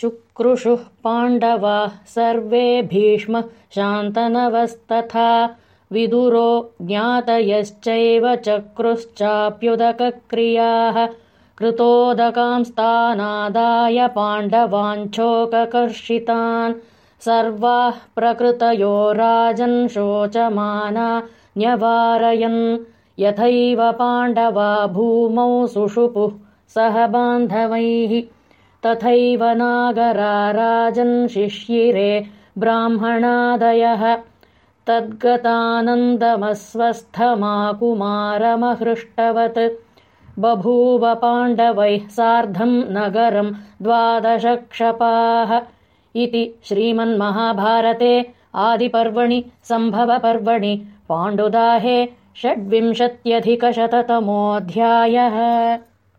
चुक्रुषुः पाण्डवाः सर्वे भीष्म शान्तनवस्तथा विदुरो ज्ञातयश्चैव चक्रुश्चाप्युदकक्रियाः कृतोदकांस्तानादाय पाण्डवाञ्छोककर्षितान् सर्वाः प्रकृतयो राजन् शोचमाना न्यवारयन्। यथैव पाण्डवा भूमौ सुषुपुः सह बान्धवैः तथैव नागराराजन् शिष्यिरे ब्राह्मणादयः। तद्गतानन्दमस्वस्थमाकुमारमहृष्टवत्। बभूव पाण्डवैः सार्धम् नगरम् द्वादशक्षपाः इति श्रीमन्महाभारते आदिपर्वणि सम्भवपर्वणि पाण्डुदाहे षड्विंशत्यधिकशततमोऽध्यायः